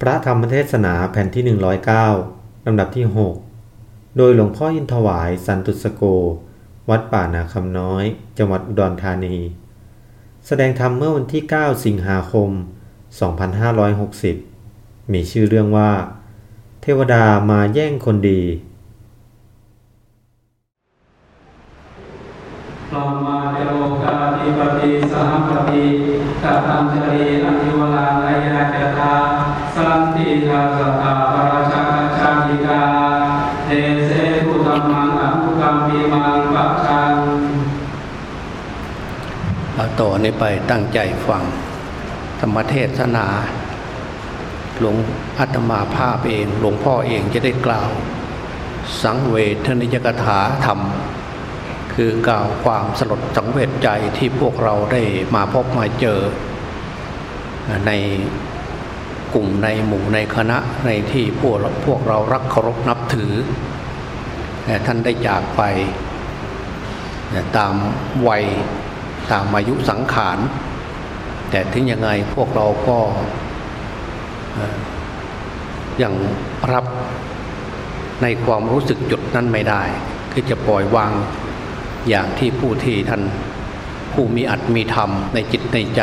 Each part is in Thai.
พระธรรมเทศนาแผ่นที่ 109 ลำดับที่ 6 โดยหลวงพ่ออินถวายสันตุสโก วัดป่านาคำน้อย จังหวัดอุดรธานี แสดงธรรมเมื่อวันที่ 9 สิงหาคม 2560 มีชื่อเรื่องว่า เทวดามาแย่งคนดีพรหมาเจโลกาธิปติสหัมปติกตัญจรีอธิวรานายาจตา สันติทาสตาปราชาชาติกาเทเสตุธรรมังอนุกรรมีมังปัจจังเอาต่อนี้ไปตั้งใจฟัง ธรรมเทศนา หลวงอาตมาภาพเอง หลวงพ่อเองจะได้กล่าว สังเวทนิยกถาธรรม คือกล่าวความสลดสังเวชใจที่พวกเราได้มาพบมาเจอ ใน กลุ่มในหมู่ในคณะในที่พวกพวกเรารักเคารพนับถือแต่ท่านได้จากไปตามวัยตามอายุสังขาร แต่ถึงยังไงพวกเราก็ยังรับในความรู้สึกจุดนั้นไม่ได้ คือจะปล่อยวางอย่างที่ผู้ที่ท่านผู้มีอัตมีธรรมในจิตในใจ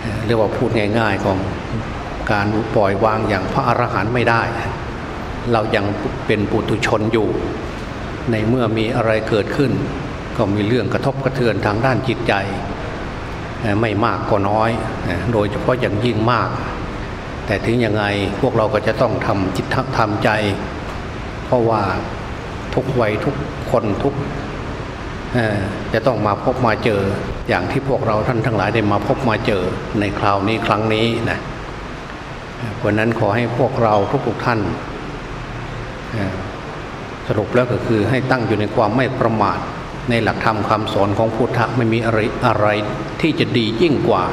เอ่อเรียกว่าพูดง่ายๆของ การปล่อยวางอย่างพระอรหันต์ไม่ได้ เรายังเป็นปุถุชนอยู่ ในเมื่อมีอะไรเกิดขึ้น ก็มีเรื่องกระทบกระเทือนทางด้านจิตใจ ไม่มากก็น้อย โดยเฉพาะอย่างยิ่งมาก แต่ถึงยังไงพวกเราก็จะต้องทำจิตทำใจ เพราะว่าทุกวัยทุกคนทุกจะต้องมาพบมาเจออย่างที่พวกเราท่านทั้งหลายได้มาพบมาเจอในคราวนี้ครั้งนี้นะ เพราะนั้นขอให้พวกเราทุกๆท่านสรุปแล้วก็คือให้ตั้งอยู่ในความไม่ประมาท ในหลักธรรมคำสอนของพุทธะไม่มีอะไรอะไรที่จะดียิ่งกว่า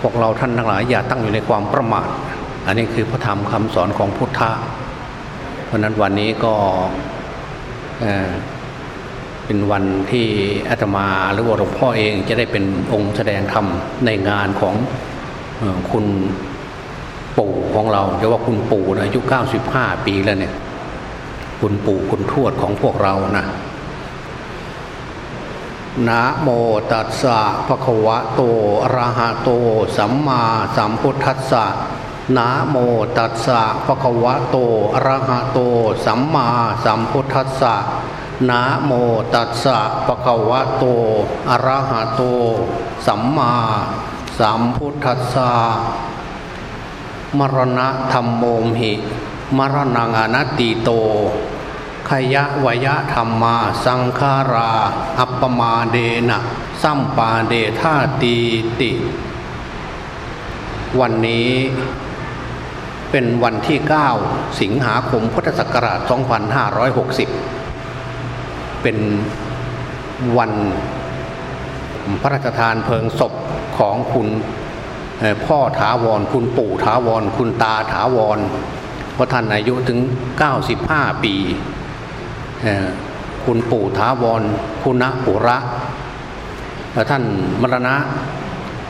พวกเราท่านทั้งหลายอย่าตั้งอยู่ในความประมาท อันนี้คือพระธรรมคำสอนของพุทธะเพราะนั้นวันนี้ก็เป็นวันที่อาตมาหรือว่าหลวงพ่อเองจะได้เป็นองค์แสดงธรรมในงานของ คุณปู่ของเราเรียกว่าคุณปู่นะอายุ 95 ปีแล้วเนี่ย คุณปู่คุณทวดของพวกเรานะนะโมตัสสะภะคะวะโตอะระหะโต สัมมาสัมพุทธัสสะนะโมตัสสะภะคะวะโตอะระหะโต สัมมาสัมพุทธัสสะนะโมตัสสะภะคะวะโตอะระหะโต สัมมา สัมพุทธัสสะมรณะธรรมโมหิมรณงอนัตติโต ขยะวยะธรรมา สังขารา อัปปมาเดนะสัมปาเดธาตีติ วันนี้เป็นวันที่ 9 สิงหาคมพุทธศักราช 2560 เป็นวันพระราชทานเพลิงศพ ของคุณพ่อพ่อถาวร คุณปู่ถาวร คุณตาถาวรพราะท่านอายุถึง 95 ปี คุณปู่ถาวร คุณปุระแล้วท่านมรณะ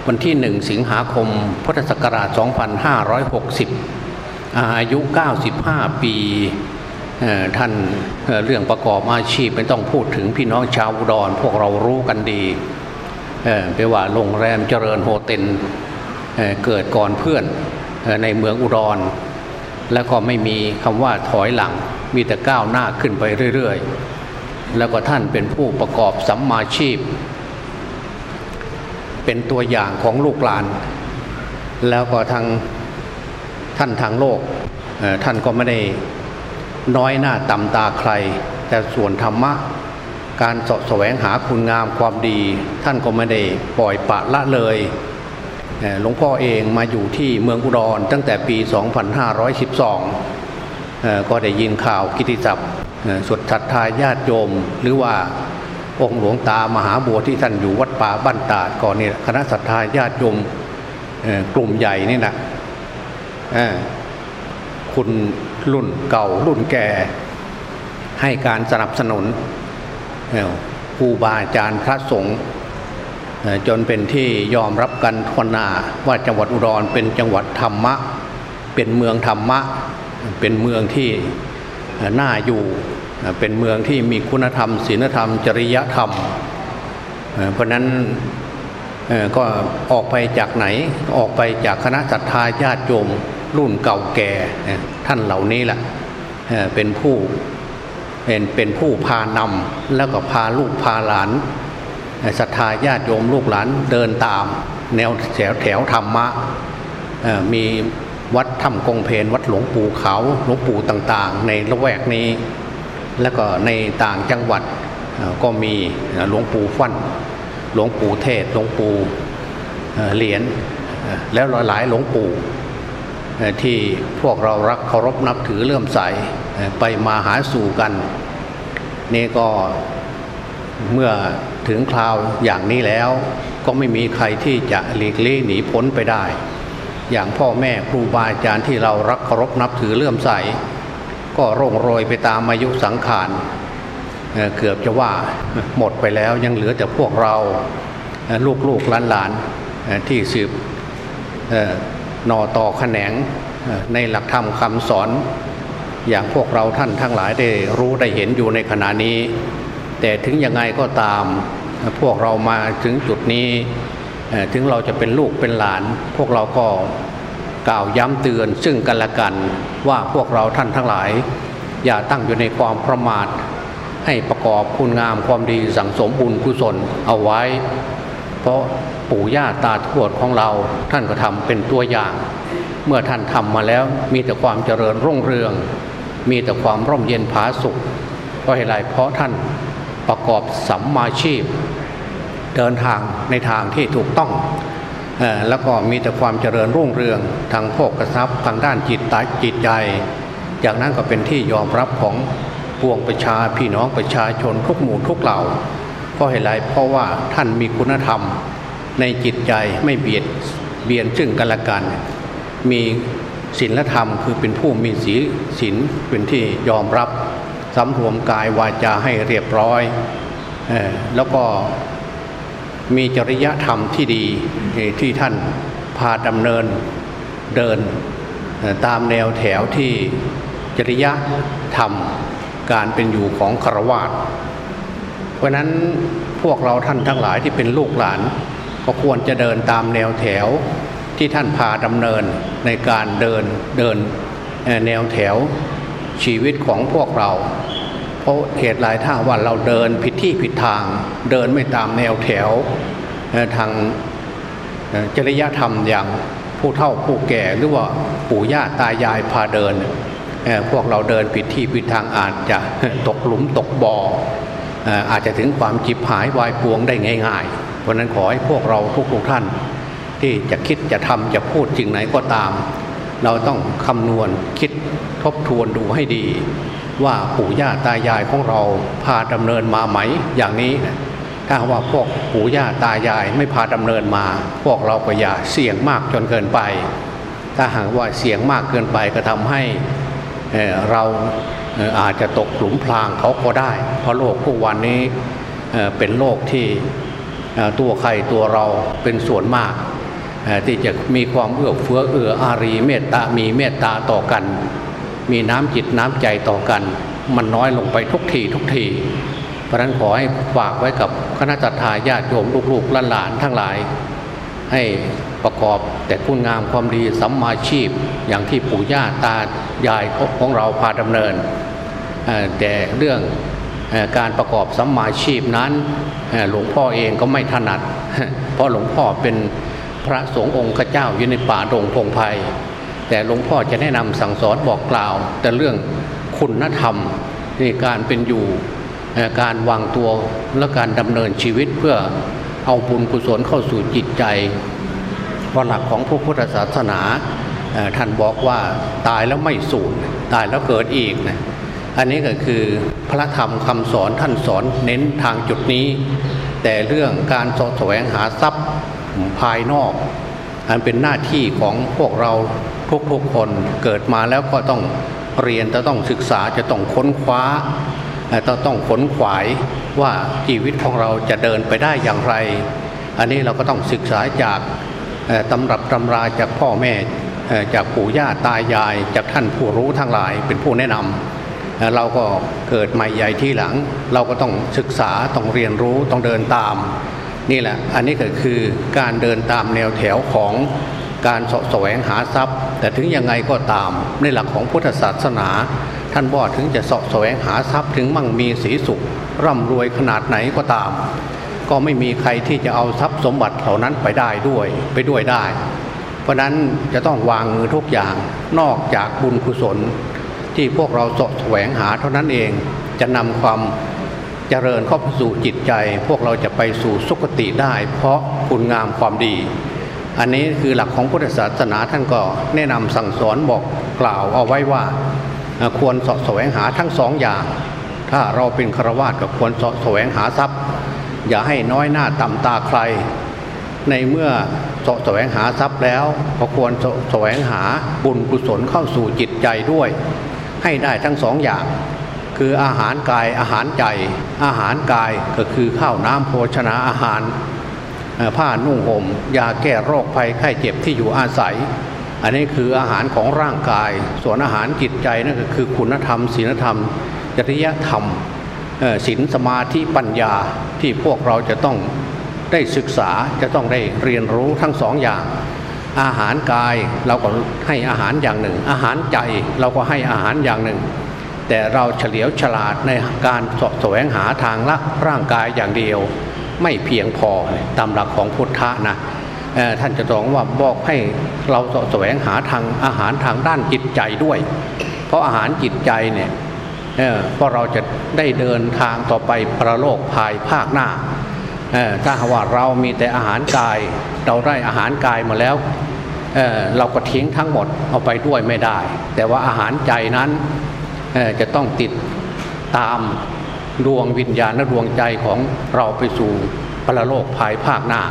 วันที่หนึ่งสิงหาคม พุทธศักราช 2560 อายุ 95 ปีท่านเรื่องประกอบอาชีพไม่ต้องพูดถึงพี่น้องชาวอุดรพวกเรารู้กันดี ไปว่าโรงแรมเจริญโฮเทลเกิดก่อนเพื่อนในเมืองอุดร แล้วก็ไม่มีคำว่าถอยหลัง มีแต่ก้าวหน้าขึ้นไปเรื่อยๆ แล้วก็ท่านเป็นผู้ประกอบสัมมาชีพ เป็นตัวอย่างของลูกหลาน แล้วก็ทางท่านทางโลกท่านก็ไม่ได้น้อยหน้าต่ำตาใคร แต่ส่วนธรรมะ การสาะแสวงหาคุณงามความดี ท่านก็ไม่ได้ปล่อยปะละเลยหลวงพ่อเองมาอยู่ที่เมืองอุดรตั้งแต่ปี 2512 ก็ได้ยินข่าวกิตติศัพท์สุดศรัทธาญาติโยม หรือว่าองค์หลวงตามหาบัวที่ท่านอยู่วัดป่าบ้านตาดก่อนนี่คณะศรัทธาญาติโยมกลุ่มใหญ่นี่นะคุณรุ่นเก่ารุ่นแก่ให้การสนับสนุน ครูบาอาจารย์พระสงฆ์จนเป็นที่ยอมรับกันทวนาว่าจังหวัดอุดรเป็นจังหวัดธรรมะ เป็นเมืองธรรมะ เป็นเมืองที่น่าอยู่ เป็นเมืองที่มีคุณธรรมศีลธรรม จริยธรรม เพราะนั้นก็ออกไปจากไหนออกไปจากคณะศรัทธาญาติโยมรุ่นเก่าแก่ท่านเหล่านี้แหละเป็นผู้ เป็นเป็นผู้พานำแล้วก็พาลูกพาหลานศรัทธาญาติโยมลูกหลานเดินตาม แนวแถวแถวธรรมะมีวัดถ้ำกงเพนวัดหลวงปู่เขาหลวงปู่ต่างๆ ในละแวกนี้ แล้วก็ในต่างจังหวัดก็มีหลวงปู่ฟั่นหลวงปู่เทศหลวงปู่เหรียญแล้วหลายหลวงปู่ที่พวกเรารักเคารพนับถือเลื่อมใส ไปมาหาสู่กัน นี่ก็เมื่อถึงคราวอย่างนี้แล้วก็ไม่มีใครที่จะหลีกเลี่ยงหนีพ้นไปได้ อย่างพ่อแม่ครูบาอาจารย์ที่เรารักเคารพนับถือเลื่อมใส ก็ร่งโรยไปตามอายุสังขารเกือบจะว่าหมดไปแล้วยังเหลือแต่พวกเราลูกลูกหลานหลานที่สืบนอต่อแขนงในหลักธรรมคำสอน อย่างพวกเราท่านทั้งหลายได้รู้ได้เห็นอยู่ในขณะนี้ แต่ถึงยังไงก็ตาม พวกเรามาถึงจุดนี้ ถึงเราจะเป็นลูกเป็นหลาน พวกเราก็กล่าวย้ำเตือนซึ่งกันและกันว่าพวกเราท่านทั้งหลาย อย่าตั้งอยู่ในความประมาท ให้ประกอบคุณงามความดีสั่งสมบุญกุศลเอาไว้ เพราะปู่ย่าตาทวดของเราท่านก็ทำเป็นตัวอย่าง เมื่อท่านทำมาแล้วมีแต่ความเจริญรุ่งเรือง มีแต่ความร่มเย็นผาสุขเพราะเหตุไรเพราะท่านประกอบสัมมาชีพ เดินทางในทางที่ถูกต้องแล้วก็มีแต่ความเจริญรุ่งเรืองทางโภคทรัพย์ทางด้านจิตตาจิตใจจากนั้นก็เป็นที่ยอมรับของพวงประชาพี่น้องประชาชนทุกหมู่ทุกเหล่าเพราะเหตุไรเพราะว่าท่านมีคุณธรรมในจิตใจไม่เบียดเบียนซึ่งกันและกัน มี ศีลธรรมคือเป็นผู้มีศีลเป็นที่ยอมรับสำรวมกายวาจาให้เรียบร้อย แล้วก็มีจริยธรรมที่ดีที่ท่านพาดำเนินเดินตามแนวแถวที่จริยธรรมการเป็นอยู่ของครวาตเพราะนั้นพวกเราท่านทั้งหลายที่เป็นลูกหลาน ก็ควรจะเดินตามแนวแถว ที่ท่านพาดำเนินในการเดินเดินแนวแถวชีวิตของพวกเรา เพราะเหตุหลายท่าว่าเราเดินผิดที่ผิดทาง เดินไม่ตามแนวแถวทางจริยธรรมอย่างผู้เฒ่าผู้แก่หรือว่าปู่ย่าตายายพาเดิน พวกเราเดินผิดที่ผิดทางอาจจะตกหลุมตกบ่ออาจจะถึงความจิบหายวายปวงได้ง่ายๆเพราะนั้นขอให้พวกเราทุกๆท่าน ที่จะคิดจะทำจะพูดจริงไหนก็ตาม เราต้องคำนวณคิดทบทวนดูให้ดี ว่าปู่ย่าตายายของเราพาดำเนินมาไหมอย่างนี้ ถ้าว่าพวกปู่ย่าตายายไม่พาดำเนินมา พวกเราก็อย่าเสี่ยงมากจนเกินไป ถ้าหากว่าเสี่ยงมากเกินไปก็ทำให้เราอาจจะตกหลุมพรางเขาก็ได้ เพราะโลกทุกวันนี้เป็นโลกที่ตัวใครตัวเราเป็นส่วนมาก ที่จะมีความเอื้อเฟื้อเอื้ออารีเมตตา มีเมตตาต่อกัน มีน้ำจิตน้ำใจต่อกัน มันน้อยลงไปทุกทีทุกที เพราะนั้นขอให้ฝากไว้กับคณะทาญาติโยมลูกๆหลานๆทั้งหลาย ให้ประกอบแต่คุณงามความดีสัมมาชีพ อย่างที่ปู่ย่าตายายของเราพาดำเนิน แต่เรื่องการประกอบสัมมาชีพนั้นหลวงพ่อเองก็ไม่ถนัด เพราะหลวงพ่อเป็น พระสงฆ์องค์เจ้าอยู่ในป่าดงพงไพ่แต่หลวงพ่อจะแนะนำสั่งสอนบอกกล่าว แต่เรื่องคุณธรรมในการเป็นอยู่การวางตัวและการดำเนินชีวิตเพื่อเอาบุญกุศลเข้าสู่จิตใจพราะหลักของพระพุทธศาสนาท่านบอกว่าตายแล้วไม่สูญตายแล้วเกิดอีกนะอันนี้ก็คือพระธรรมคำสอนท่านสอนเน้นทางจุดนี้ แต่เรื่องการสแสวงหาทรัพย์ ภายนอก อันเป็นหน้าที่ของพวกเราทุกๆคนเกิดมาแล้วก็ต้องเรียนจะต้องศึกษาจะต้องค้นคว้าต้องต้องขนขวายว่าชีวิตของเราจะเดินไปได้อย่างไร อันนี้เราก็ต้องศึกษาจากตำรับตำราจากพ่อแม่จากปู่ย่าตายาย จากท่านผู้รู้ทั้งหลายเป็นผู้แนะนำเราก็เกิดใหม่ใหญ่ที่หลัง เราก็ต้องศึกษาต้องเรียนรู้ต้องเดินตาม นี่แหละอันนี้ก็คือการเดินตามแนวแถวของการสแสวงหาทรัพย์ แต่ถึงยังไงก็ตามในหลักของพุทธศาสนา ท่านบอกถึงจะสแสวงหาทรัพย์ถึงมั่งมีสีสุข ร่ำรวยขนาดไหนก็ตาม ก็ไม่มีใครที่จะเอาทรัพย์สมบัติเหล่านั้นไปได้ด้วยไปด้วยได้ เพราะนั้นจะต้องวางมือทุกอย่างนอกจากบุญกุศล ที่พวกเราสแสวงหาเท่านั้นเองจะนำความ เจริญเข้าสู่จิตใจ พวกเราจะไปสู่สุคติได้ เพราะคุณงามความดี อันนี้คือหลักของพุทธศาสนาท่านก็แนะนำสั่งสอนบอกกล่าวเอาไว้ว่าควรสะแสวงหาทั้งสองอย่าง ถ้าเราเป็นฆราวาสก็ควรสะแสวงหาทรัพย์ อย่าให้น้อยหน้าต่ำตาใคร ในเมื่อสะแสวงหาทรัพย์แล้วก็ควรสะแสวงหาบุญกุศลเข้าสู่จิตใจด้วย ให้ได้ทั้งสองอย่าง คืออาหารกายอาหารใจ อาหารกายก็คือข้าวน้ำโภชนาอาหาร ผ้านุ่งห่มยาแก้โรคภัยไข้เจ็บที่อยู่อาศัย อันนี้คืออาหารของร่างกาย ส่วนอาหารจิตใจนั่นก็คือคุณธรรมศีลธรรม จริยธรรมศีลสมาธิปัญญาที่พวกเราจะต้องได้ศึกษาจะต้องได้เรียนรู้ทั้งสองอย่าง อาหารกายเราก็ให้อาหารอย่างหนึ่ง อาหารใจเราก็ให้อาหารอย่างหนึ่ง แต่เราเฉลียวฉลาดในการสแสวงหาทางละร่างกายอย่างเดียว ไม่เพียงพอตามหลักของพุทธะนะท่านจะต้องว่าบอกให้เราสแสวงหาทางอาหารทางด้านจิตใจด้วย เพราะอาหารจิตใจเนี่ยเพราะเราจะได้เดินทางต่อไปประโลกภายภาคหน้าถ้าว่าเรามีแต่อาหารกาย เราได้อาหารกายมาแล้วเเราก็ทิ้งทั้งหมดเอาไปด้วยไม่ได้ แต่ว่าอาหารใจนั้น จะต้องติดตามดวงวิญญาณและดวงใจของเราไปสู่พรโลกภายภาคหน้า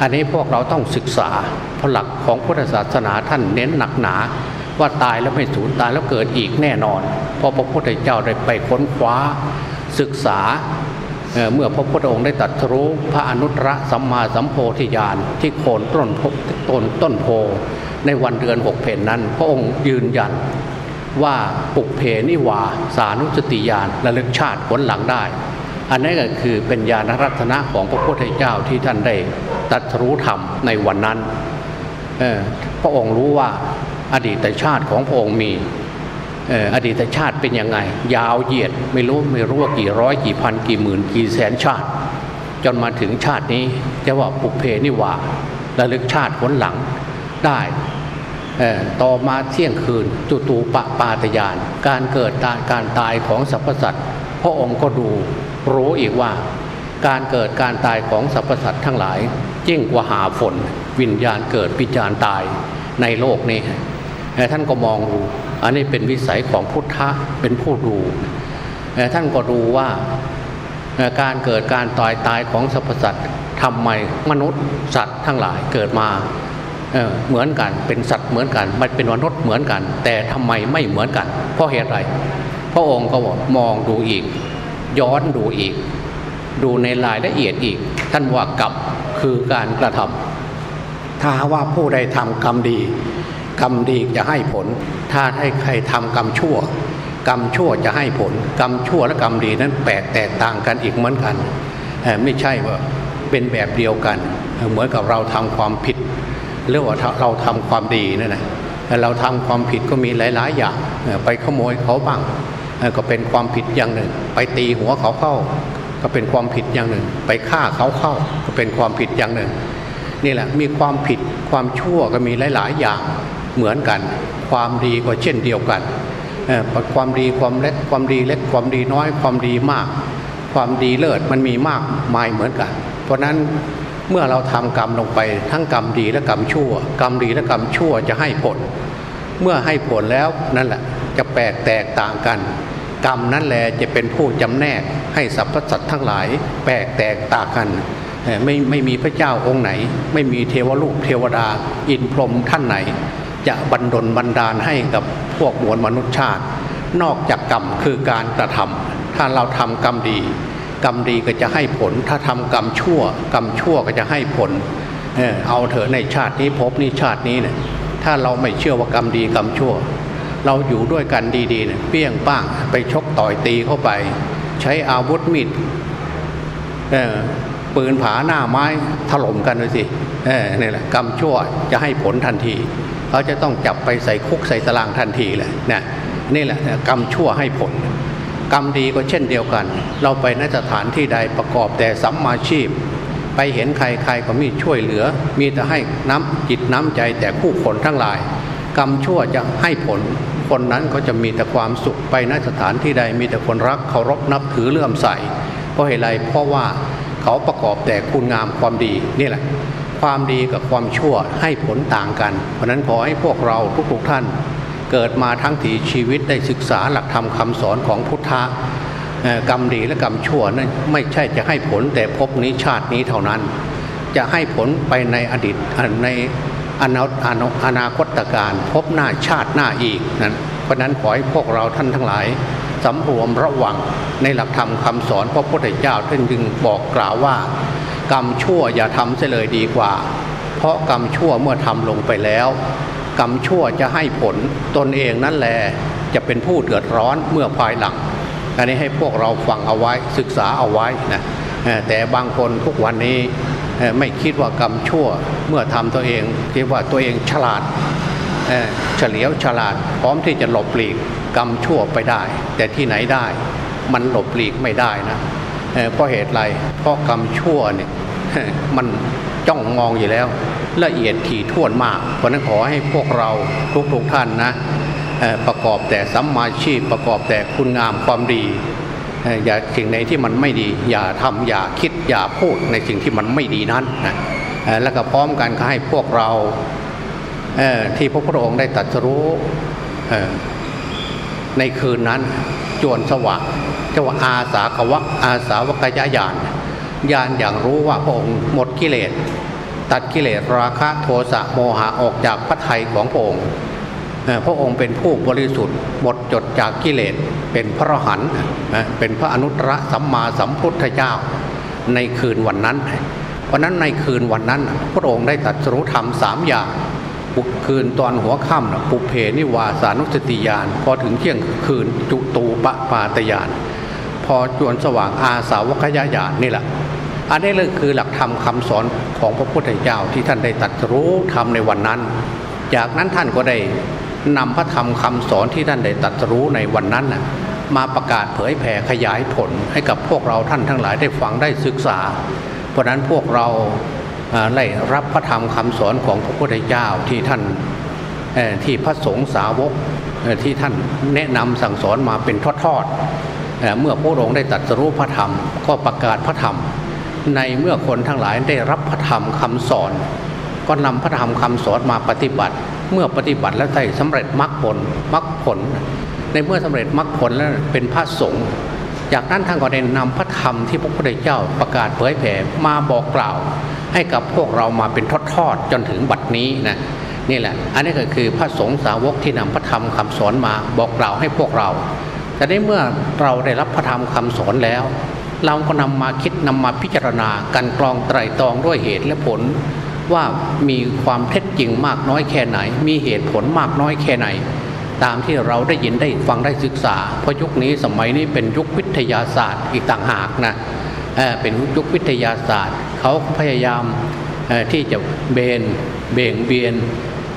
อันนี้พวกเราต้องศึกษาเพราะหลักของพุทธศาสนาท่านเน้นหนักหนา ว่าตายแล้วไม่สูญตายแล้วเกิดอีกแน่นอน เพราะพระพุทธเจ้าได้ไปค้นคว้าศึกษาเมื่อพระพุทธองค์ได้ตัดรู้พระอนุตตรสัมมาสัมโพธิญาณที่โคนต้นต้นต้นโพในวันเดือนหกเพนนั้น พระองค์ยืนยัน ว่าปุกเพนิวา สานุสติญาณระลึกชาติผลหลังได้ อันนี้ก็คือเป็นญาณรัตนะของพระพุทธเจ้าที่ท่านได้ตัดรู้ธรรมในวันนั้นพระองค์รู้ว่าอดีตชาติของพระองค์มีอดีตชาติเป็นยังไง ยาวเหยียดไม่รู้ไม่รู้ว่ากี่ร้อยกี่พันกี่หมื่นกี่แสนชาติ จนมาถึงชาตินี้จะว่าปุกเพนิวาระลึกชาติผลหลังได้ ต่อมาเที่ยงคืนจุตูปปาตยาน การเกิดการตายของสรรพสัตว์พระองค์ก็ดูรู้อีกว่า การเกิดการตายของสรรพสัตว์ทั้งหลายยิ่งกว่าหาฝน วิญญาณเกิดปิจารตายในโลกนี้ท่านก็มองดูอันนี้เป็นวิสัยของพุทธะเป็นผู้ดูท่านก็ดูว่าการเกิดการตายตายของสรรพสัตว์ทำไมมนุษย์สัตว์ทั้งหลายเกิดมา เเหมือนกัน เป็นสัตว์เหมือนกัน มันเป็นมนุษย์เหมือนกัน แต่ทำไมไม่เหมือนกัน เพราะเหตุอะไร พระองค์ก็บอกมองดูอีก ย้อนดูอีก ดูในรายละเอียดอีก ท่านว่ากับคือการกระทำถ้าว่าผู้ใดทำกรรมดี กรรมดีจะให้ผล ถ้าให้ใครทำกรรมชั่ว กรรมชั่วจะให้ผล กรรมชั่วและกรรมดีนั้นแปลกแตกต่างกันอีกเหมือนกัน ไม่ใช่ว่าเป็นแบบเดียวกัน เหมือนกับเราทำความผิด เรื่องว่าเราทำความดีนั่นแหละเราทำความผิดก็มีหลาย ๆ อย่างไปขโมยเขาบ้างก็เป็นความผิดอย่างหนึ่ง ไปตีหัวเขาเข้า ก็เป็นความผิดอย่างหนึ่ง ไปฆ่าเขาเข้า ก็เป็นความผิดอย่างหนึ่ง นี่แหละมีความผิดความชั่วก็มีหลาย ๆ อย่างเหมือนกัน ความดีก็เช่นเดียวกันความดีความเล็กความดีเล็กความดีน้อยความดีมาก ความดีเลิศมันมีมากมายเหมือนกัน เพราะนั้น เมื่อเราทำกรรมลงไปทั้งกรรมดีและกรรมชั่ว กรรมดีและกรรมชั่วจะให้ผล เมื่อให้ผลแล้วนั่นแหละจะแปลกแตกต่างกัน กรรมนั่นแหละจะเป็นผู้จำแนกให้สรรพสัตว์ทั้งหลายแปลกแตกต่างกันไม่ไม่มีพระเจ้าองค์ไหน ไม่มีเทวลูกเทวดา อินพรหมท่านไหน จะบันดลบันดาลให้กับพวกมวลมนุษยชาติ นอกจากกรรมคือการกระทำถ้าเราทำกรรมดี กรรมดีก็จะให้ผล ถ้าทำกรรมชั่ว กรรมชั่วก็จะให้ผลเออเอาเถอะในชาตินี้พบนี้ชาตินี้เนี่ยถ้าเราไม่เชื่อว่ากรรมดีกรรมชั่ว เราอยู่ด้วยกันดีๆเนี่ยเปี้ยงป้างไปชกต่อยตีเข้าไป ใช้อาวุธมีดเออปืนผาหน้าไม้ถล่มกันเลยสิเออนี่แหละกรรมชั่วจะให้ผลทันทีเขาจะต้องจับไปใส่คุกใส่ตารางทันทีเลยนะนี่แหละกรรมชั่วให้ผล กรรมดีก็เช่นเดียวกัน เราไปนสถานที่ใดประกอบแต่สัมมาชีพ ไปเห็นใครใครก็มีช่วยเหลือ มีแต่ให้น้ำจิตน้ำใจแต่ผู้คนทั้งหลาย กรรมชั่วจะให้ผล คนนั้นก็จะมีแต่ความสุขไปนสถานที่ใดมีแต่คนรักเคารพนับถือเลื่อมใสเพราะเหตุไรเพราะว่าเขาประกอบแต่คุณงามความดีนี่แหละ ความดีกับความชั่วให้ผลต่างกัน เพราะนั้นขอให้พวกเราทุกๆท่าน เกิดมาทั้งถีชีวิตได้ศึกษาหลักธรรมคำสอนของพุทธะกรรมดีและกรรมชั่วนั้นไม่ใช่จะให้ผลแต่พบนี้ชาตินี้เท่านั้น จะให้ผลไปในอดีตในอนาอนาคตการพบหน้าชาติหน้าอีกนั้นเพราะนั้นขอให้พวกเราท่านทั้งหลายสำรวมระวังในหลักธรรมคำสอนพระพุทธเจ้าท่านจึงบอกกล่าวว่า กรรมชั่วอย่าทำเสียเลยดีกว่า เพราะกรรมชั่วเมื่อทำลงไปแล้ว กรรมชั่วจะให้ผลตนเองนั่นแหละจะเป็นผู้เดือดร้อนเมื่อภายหลัง อันนี้ให้พวกเราฟังเอาไว้ศึกษาเอาไว้นะแต่บางคนทุกวันนี้ไม่คิดว่ากรรมชั่วเมื่อทำตัวเองคิดว่าตัวเองฉลาดเฉลียวฉลาด พร้อมที่จะหลบหลีกกรรมชั่วไปได้ แต่ที่ไหนได้ มันหลบหลีกไม่ได้นะเพราะเหตุไรเพราะกรรมชั่วเนี่ยมันจ้องมองอยู่แล้ว ละเอียดถี่ถ้วนมาก เพราะนั้นขอให้พวกเราทุกๆทท่านนะประกอบแต่สัมมาชีพประกอบแต่คุณงามความดีอย่าสิ่งในที่มันไม่ดี อย่าทำอย่าคิดอย่าพูดในสิ่งที่มันไม่ดีนั้นนะแล้วก็พร้อมกันก็ให้พวกเราที่พระพุทธองค์ได้ตรัสรู้ในคืนนั้นจวนสว่างเจ้าอาสาขวักอาสาวกยายานญาณอย่างรู้ว่าพระองค์หมดกิเลส ตัดกิเลสราคะโทสะโมหะออกจากพระทัยของพระองค์พระองค์เป็นผู้บริสุทธิ์หมดจดจากกิเลสเป็นพระหันเป็นพระอนุตตรสัมมาสัมพุทธเจ้าในคืนวันนั้นวันนั้นในคืนวันนั้น พระองค์ได้ตรัสรู้ธรรมสามอย่างปุกคืนตอนหัวค่ำปุเพนิวาสานุสติยาน พอถึงเที่ยงคืนจุตูปปาตยาน พอจวนสว่างอาสาวกยญาณนี่แหละ อันนี้เลยคือหลักธรรมคาสอน ของพระพุทธเจ้าที่ท่านได้ตัดรู้ทำในวันนั้น จากนั้นท่านก็ได้นำพระธรรมคำสอนที่ท่านได้ตัดรู้ในวันนั้นนะมาประกาศเผยแผ่ขยายผลให้กับพวกเราท่านทั้งหลายได้ฟังได้ศึกษา เพราะนั้นพวกเราได้รับพระธรรมคำสอนของพระพุทธเจ้าที่ท่านที่พระสงฆ์สาวกที่ท่านแนะนำสั่งสอนมาเป็นทอดๆเมื่อพระองค์ได้ตัดรู้พระธรรม ก็ประกาศพระธรรม ในเมื่อคนทั้งหลายได้รับพระธรรมคำสอน ก็นำพระธรรมคำสอนมาปฏิบัติ เมื่อปฏิบัติแล้วได้สำเร็จมรรคผลมรรคผล ในเมื่อสำเร็จมรรคผลแล้วเป็นพระสงฆ์จากนั้นท่านก็ได้นำพระธรรมที่พระพุทธเจ้าประกาศเผยแผ่มาบอกกล่าว ให้กับพวกเรามาเป็นทอดๆจนถึงบัดนี้นะนี่แหละ อันนี้ก็คือพระสงฆ์สาวกที่นำพระธรรมคำสอนมาบอกกล่าวให้พวกเรา แต่ในเมื่อเราได้รับพระธรรมคำสอนแล้ว เราก็นำมาคิดนำมาพิจารณากันกรองไตรตรองด้วยเหตุและผล ว่ามีความเท็จจริงมากน้อยแค่ไหน มีเหตุผลมากน้อยแค่ไหน ตามที่เราได้ยินได้ฟังได้ศึกษา เพราะยุคนี้สมัยนี้เป็นยุควิทยาศาสตร์อีกต่างหากนะเเป็นยุควิทยาศาสตร์ เขาพยายามที่จะเบนเบ่งเบียน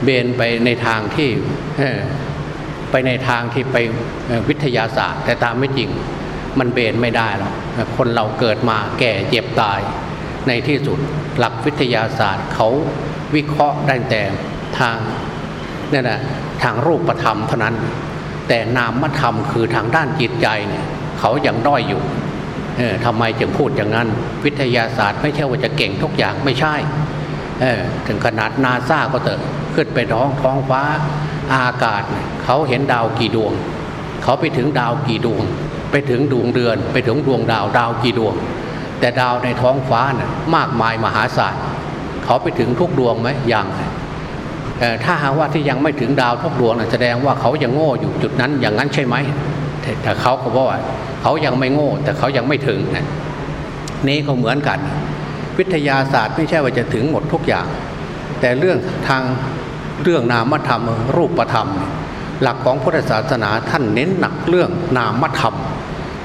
เบนไปในทางที่ไปในทางที่ไปวิทยาศาสตร์ แต่ตามไม่จริง มันเบนไม่ได้หรอกคนเราเกิดมาแก่เจ็บตาย ในที่สุดหลักวิทยาศาสตร์เขาวิเคราะห์ได้แต่ทางนี่นะทางรูปธรรมเท่านั้น แต่นามธรรมคือทางด้านจิตใจเนี่ยเขายัางด้อยอยู่เออทำไมจึงพูดอย่างนั้น วิทยาศาสตร์ไม่ใช่ว่าจะเก่งทุกอย่างไม่ใช่เออถึงขนาดนาซาก็เตอะขึ้นไปท้องท้องฟ้าอากาศ เขาเห็นดาวกี่ดวง เขาไปถึงดาวกี่ดวง ไปถึงดวงเดือน ไปถึงดวงดาวดาวกี่ดวง แต่ดาวในท้องฟ้าน่ะมากมายมหาศาลเขาไปถึงทุกดวงไหมยังถ้าหากว่าที่ยังไม่ถึงดาวทุกดวงแสดงว่าเขายังโง่อยู่จุดนั้นอย่างนั้นใช่ไหมแต่เขาก็บอกว่าเขายังไม่โง่แต่เขายังไม่ถึงนะนี้ก็เหมือนกัน วิทยาศาสตร์ไม่ใช่ว่าจะถึงหมดทุกอย่าง แต่เรื่องทางเรื่องนามธรรมรูปธรรม หลักของพุทธศาสนาท่านเน้นหนักเรื่องนามธรรม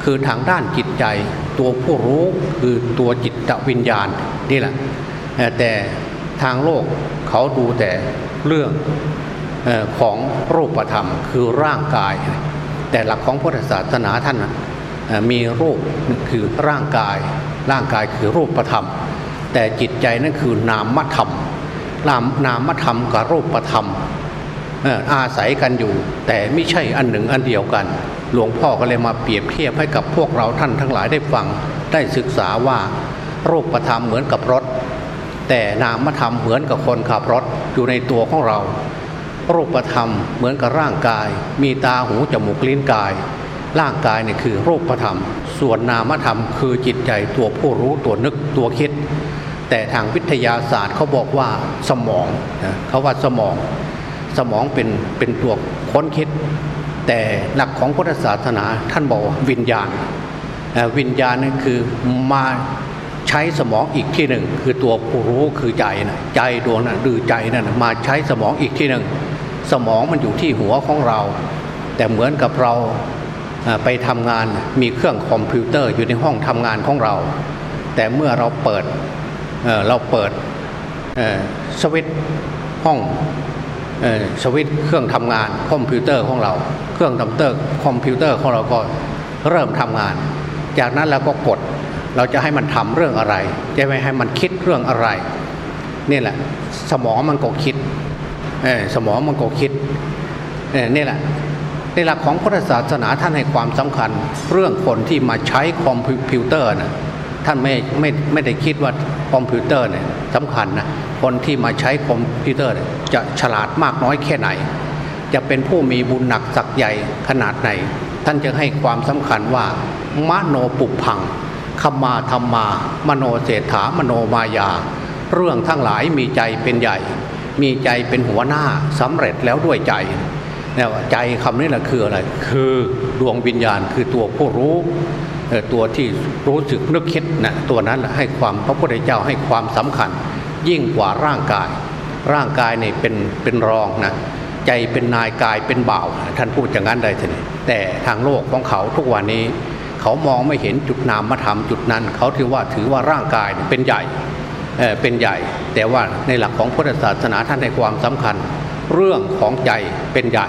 คือทางด้านจิตใจ ตัวผู้รู้คือตัวจิตวิญญาณนี่แหละแต่ทางโลกเขาดูแต่เรื่องของรูปธรรมคือร่างกาย แต่หลักของพุทธศาสนาท่านมีรูปคือร่างกาย ร่างกายคือรูปธรรม แต่จิตใจนั่นคือนามธรรมนามนามธรรมกับรูปธรรมอาศัยกันอยู่ แต่ไม่ใช่อันหนึ่งอันเดียวกัน หลวงพ่อก็เลยมาเปรียบเทียบให้กับพวกเราท่านทั้งหลายได้ฟังได้ศึกษาว่ารูปธรรมเหมือนกับรถ แต่นามธรรมเหมือนกับคนขับรถอยู่ในตัวของเรา รูปธรรมเหมือนกับร่างกาย มีตาหูจมูกลิ้นกาย ร่างกายเนี่ยคือรูปธรรม ส่วนนามธรรมคือจิตใจตัวผู้รู้ตัวนึกตัวคิด แต่ทางวิทยาศาสตร์เขาบอกว่าสมองเขาว่าสมอง สมองเป็นเป็นตัวค้นคิด แต่หลักของพุทธศาสนาท่านบอกวิญญาณวิญญาณนั่นคือมาใช้สมองอีกที่หนึ่ง คือตัวผู้รู้คือใจนะใจดวงนั้นหรือใจนั่นมาใช้สมองอีกที่หนึ่ง สมองมันอยู่ที่หัวของเรา แต่เหมือนกับเราไปทำงานมีเครื่องคอมพิวเตอร์อยู่ในห้องทำงานของเรา แต่เมื่อเราเปิดเราเปิดสวิตช์ห้องสวิตช์เครื่องทำงานคอมพิวเตอร์ของเรา เครื่องทำเตอร์คอมพิวเตอร์ของเราก็เริ่มทำงาน จากนั้นเราก็กดเราจะให้มันทำเรื่องอะไร จะไม่ให้มันคิดเรื่องอะไรนี่แหละ สมองมันก็คิดเออสมองมันก็คิดเออนี่แหละในหลักของพุทธศาสนาท่านให้ความสำคัญ เรื่องคนที่มาใช้คอมพิวเตอร์นะท่านไม่ไม่ไม่ได้คิดว่าคอมพิวเตอร์เนี่ยสำคัญนะคนที่มาใช้คอมพิวเตอร์จะฉลาดมากน้อยแค่ไหน จะเป็นผู้มีบุญหนักศักดิ์ใหญ่ขนาดไหน ท่านจะให้ความสำคัญว่ามโนปุพพังคมาธัมมา มโนเสฏฐามโนมยา เรื่องทั้งหลายมีใจเป็นใหญ่ มีใจเป็นหัวหน้าสำเร็จแล้วด้วยใจเนี่ยใจคำนี้แหละคืออะไร คือดวงวิญญาณคือตัวผู้รู้ตัวที่รู้สึกนึกคิดนะตัวนั้นให้ความพระพุทธเจ้าให้ความสำคัญ ยิ่งกว่าร่างกาย ร่างกายเนี่ยเป็นเป็นรองนะ ใจเป็นนายกายเป็นบ่าว ท่านพูดอย่างนั้นได้ทีนี้แต่ทางโลกของเขาทุกวันนี้ เขามองไม่เห็นจุดนามธรรมจุดนั้น เขาถือว่าถือว่าร่างกายเป็นใหญ่เป็นใหญ่ แต่ว่าในหลักของพุทธศาสนาท่านให้ความสำคัญ เรื่องของใจเป็นใหญ่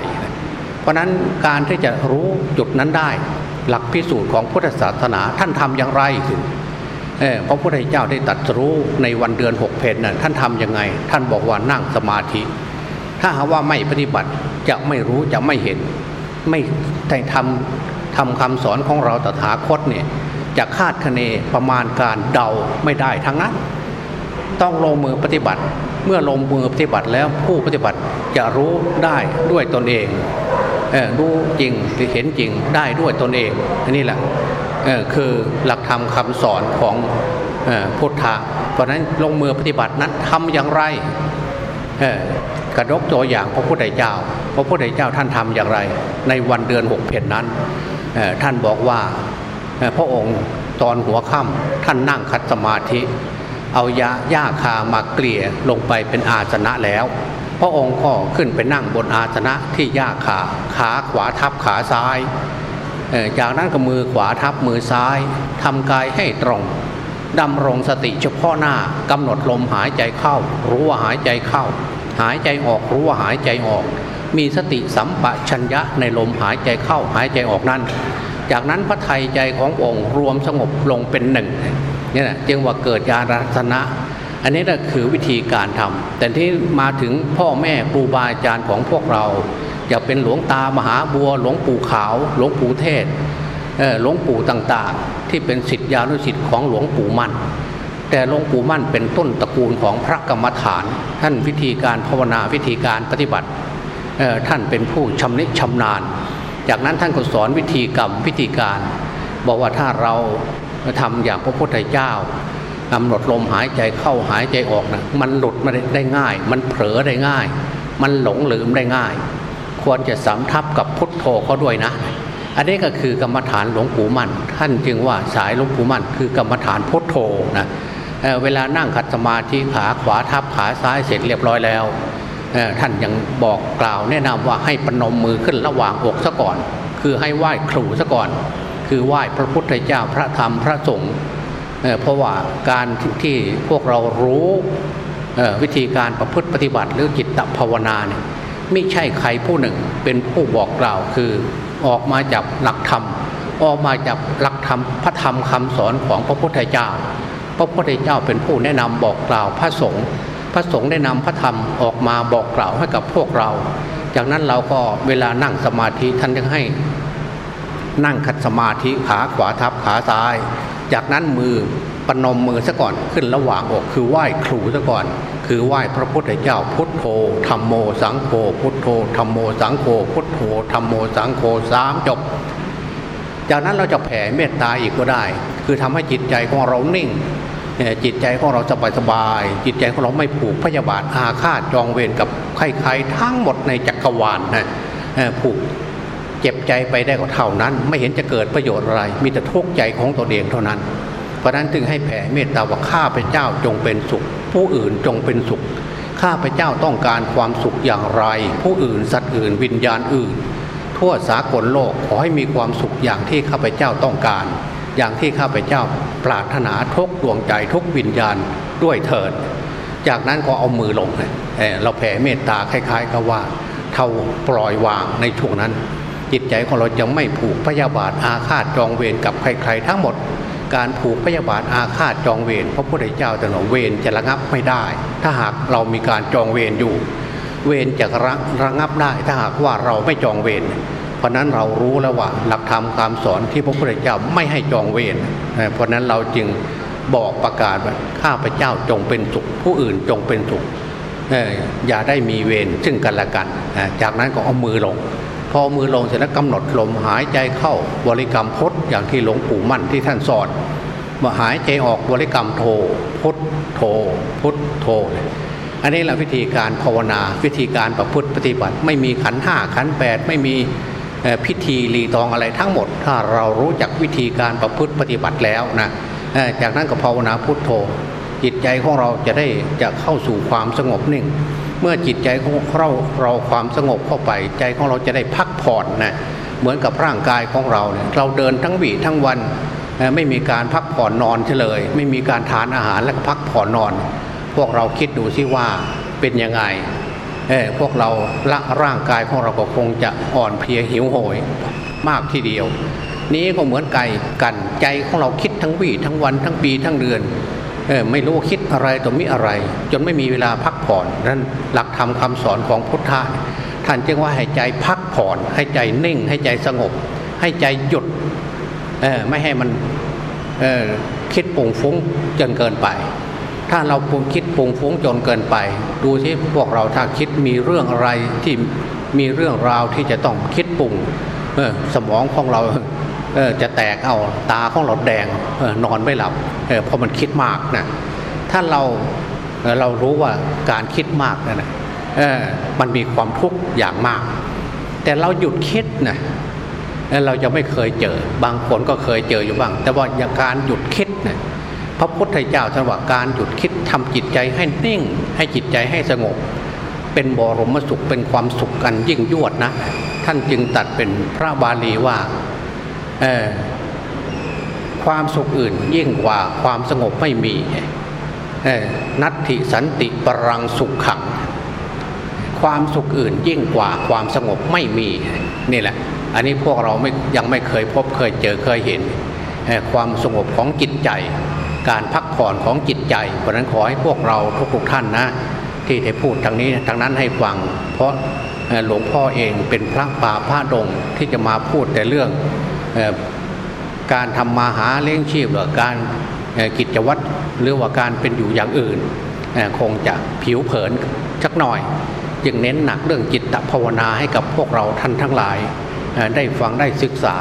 เพราะนั้นการที่จะรู้จุดนั้นได้ หลักพิสูจน์ของพุทธศาสนาท่านทำอย่างไรเพราะพระพุทธเจ้าได้ตัดรู้ในวันเดือนหกเพนน่ะท่านทํำยังไง ท่านบอกว่านั่งสมาธิ ถ้าหาว่าไม่ปฏิบัติจะไม่รู้จะไม่เห็น ไม่ได้ทำทำคำสอนของเราตถาคตเนี่ยจะคาดคะเนประมาณการเดาไม่ได้ทั้งนั้น ต้องลงมือปฏิบัติ เมื่อลงมือปฏิบัติแล้วผู้ปฏิบัติจะรู้ได้ด้วยตนเองเออรู้จริงหรือเห็นจริงได้ด้วยตนเองอันนี้แหละคือหลักธรรมคาสอนของพุทธะเพราะนั้นลงมือปฏิบัตินั้นทำอย่างไร กระดกตัวอย่างพระพุทธเจ้า พระพุทธเจ้าท่านทำอย่างไร ในวันเดือนหกเพนนั้นท่านบอกว่าพระองค์ตอนหัวค่ำท่านนั่งคัดสมาธิ เอายาหญ้าคามาเกลี่ยลงไปเป็นอาสนะแล้ว พระองค์ก็ขึ้นไปนั่งบนอาสนะที่ย่าขาขาขวาทับขาซ้ายจากนั้นก็มือขวาทับมือซ้ายทำกายให้ตรงดำรงสติเฉพาะหน้ากำหนดลมหายใจเข้า รู้ว่าหายใจเข้า หายใจออกรู้ว่าหายใจออก มีสติสัมปชัญญะในลมหายใจเข้าหายใจออกนั้น จากนั้นพระไทยใจขององค์รวมสงบลงเป็นหนึ่งนี่แหละจึงว่าเกิดญาณรัตนะ อันนี้ก็คือวิธีการทำแต่ที่มาถึงพ่อแม่ครูบาอาจารย์ของพวกเราจะเป็นหลวงตามหาบัว หลวงปู่ขาว หลวงปู่เทศหลวงปู่ต่างๆ ที่เป็นสิทธิานุสิทธิ์ของหลวงปู่มั่น แต่หลวงปู่มั่นเป็นต้นตระกูลของพระกรรมฐาน ท่านวิธีการภาวนาวิธีการปฏิบัติท่านเป็นผู้ชำนิชำนาญ จากนั้นท่านก็สอนวิธีกรรมวิธีการ บอกว่าถ้าเราทำอย่างพระพุทธเจ้ากำหนดลมหายใจเข้าหายใจออกนะมันหลุดมาได้ง่าย มันเผลอได้ง่าย มันหลงลืมได้ง่าย ควรจะสำทับกับพุทโธเขาด้วยนะ อันนี้ก็คือกรรมฐานหลวงปู่มั่น ท่านจึงว่าสายหลวงปู่มั่นคือกรรมฐานพุทโธนะ เเวลานั่งขัดสมาธิขาขวาทับขาซ้ายเสร็จเรียบร้อยแล้วท่านยังบอกกล่าวแนะนำว่าให้ปนมมือขึ้นระหว่างอกซะก่อน คือให้ไหว้ครูซะก่อน คือไหว้พระพุทธเจ้าพระธรรมพระสงฆ์เพราะว่าการที่พวกเรารู้วิธีการประพฤติปฏิบัติหรือจิตภาวนาเนี่ยไม่ใช่ใครผู้หนึ่งเป็นผู้บอกกล่าวคือออกมาจากหลักธรรม ออกมาจากหลักธรรมพระธรรมคำสอนของพระพุทธเจ้า พระพุทธเจ้าเป็นผู้แนะนำบอกกล่าวพระสงฆ์พระสงฆ์ได้นำพระธรรมออกมาบอกกล่าวให้กับพวกเรา จากนั้นเราก็เวลานั่งสมาธิท่านจะให้ นั่งขัดสมาธิขาขวาทับขาซ้าย จากนั้นมือปนมมือซะก่อนขึ้นระหว่างอกคือไหว้ครูซะก่อน คือไหว้พระพุทธเจ้าพุทโธธรรมโมสังโฆพุทโธธรรมโมสังโฆพุทโธธรรมโมสังโฆสามจบ จากนั้นเราจะแผ่เมตตาอีกก็ได้ คือทำให้จิตใจของเรานิ่งจิตใจของเราสบายสบาย จิตใจของเราไม่ผูกพยาบาทอาฆาตจองเวรกับใครๆทั้งหมดในจักรวาลนะผูกเจ็บใจไปได้ก็เท่านั้น ไม่เห็นจะเกิดประโยชน์อะไร มีแต่ทุกข์ใจของตัวเองเท่านั้น เพราะนั้นจึงให้แผ่เมตตาว่าข้าพเจ้าจงเป็นสุข ผู้อื่นจงเป็นสุข ข้าพเจ้าต้องการความสุขอย่างไร ผู้อื่นสัตว์อื่นวิญญาณอื่น ทั่วสากลโลกขอให้มีความสุขอย่างที่ข้าพเจ้าต้องการ อย่างที่ข้าพเจ้าปรารถนาทุกดวงใจทุกวิญญาณด้วยเถิด จากนั้นก็เอามือลงเราแผ่เมตตาคล้ายๆกับว่าเท่าปล่อยวางในช่วงนั้น จิตใจของเราจะไม่ผูกพยาบาทอาฆาตจองเวรกับใครๆทั้งหมด การผูกพยาบาทอาฆาตจองเวรพระพุทธเจ้าตรัสเวรจะระงับไม่ได้ ถ้าหากเรามีการจองเวรอยู่ เวรจะระระงับได้ถ้าหากว่าเราไม่จองเวรเพราะนั้นเรารู้แล้วว่าหลักธรรมคำสอนที่พระพุทธเจ้าไม่ให้จองเวรเพราะนั้นเราจึงบอกประกาศว่าข้าพเจ้าจงเป็นสุข ผู้อื่นจงเป็นสุขอย่าได้มีเวรซึ่งกันและกัน จากนั้นก็เอามือลง พอมือลงเสร็จแล้วกำหนดลมหายใจเข้าบริกรรมพดอย่างที่หลวงปู่มั่นที่ท่านสอนมาหายใจออกบริกรรมโทพดโทพดโท อันนี้แหละวิธีการภาวนาวิธีการประพฤติปฏิบัติ ไม่มีขันห้าขันแปดไม่มีพิธีรีตองอะไรทั้งหมด ถ้าเรารู้จักวิธีการประพฤติปฏิบัติแล้วนะจากนั้นก็ภาวนาพุทโธ จิตใจของเราจะได้จะเข้าสู่ความสงบนิ่ง เมื่อจิตใจของเราเราความสงบเข้าไป ใจของเราจะได้พักผ่อนนะเหมือนกับร่างกายของเราเนี่ยเราเดินทั้งวี่ทั้งวันไม่มีการพักผ่อนนอนเฉลย ไม่มีการทานอาหารและพักผ่อนนอน พวกเราคิดดูสิว่าเป็นยังไงเออพวกเราละร่างกายของเราก็คงจะอ่อนเพลียหิวโหยมากทีเดียว นี้ก็เหมือนไก่กันใจของเราคิดทั้งวี่ทั้งวันทั้งปีทั้งเดือนเออไม่รู้คิดอะไรต่อมิอะไร จนไม่มีเวลาพักผ่อนนั้นหลักธรรมคาสอนของพุทธะท่านจึงว่าให้ใจพักผ่อน ให้ใจนิ่ง ให้ใจสงบ ให้ใจหยุดเออไม่ให้มันเออคิดปุ่งฟุ้งจนเกินไป ถ้าเราปุ่งคิดปรุงฟุ้งจนเกินไป ดูที่พวกเราถ้าคิดมีเรื่องอะไรที่มีเรื่องราวที่จะต้องคิดปรุงสมองของเราจะแตกเอาตาของเราแดงนอนไม่หลับเพราะมันคิดมากนะถ้าเราเรารู้ว่าการคิดมากนะนะมันมีความทุกข์อย่างมาก แต่เราหยุดคิดนะเราจะไม่เคยเจอบางคนก็เคยเจออยู่บ้าง แต่ว่าการหยุดคิด พระพุทธเจ้าท่านว่าการหยุดคิดทำจิตใจให้นิ่ง ให้จิตใจให้สงบ เป็นบรมสุขเป็นความสุขกันยิ่งยวดนะ ท่านจึงตัดเป็นพระบาลีว่าความสุขอื่นยิ่งกว่าความสงบไม่มีนัตถิสันติปรังสุขขัง ความสุขอื่นยิ่งกว่าความสงบไม่มีนี่แหละ อันนี้พวกเราไม่ยังไม่เคยพบเคยเจอเคยเห็นความสงบของจิตใจ การพักผ่อนของจิตใจ เพราะนั้นขอให้พวกเราทุกๆท่านนะ ที่ได้พูดทางนี้ทางนั้นให้ฟัง เพราะหลวงพ่อเองเป็นพระป่าพระดงที่จะมาพูดแต่เรื่องการทำมาหาเลี้ยงชีพหรือการกิจวัตรหรือว่าการเป็นอยู่อย่างอื่น คงจะผิวเผินสักหน่อย จึงเน้นหนักเรื่องจิตภาวนาให้กับพวกเราท่านทั้งหลาย ได้ฟังได้ศึกษา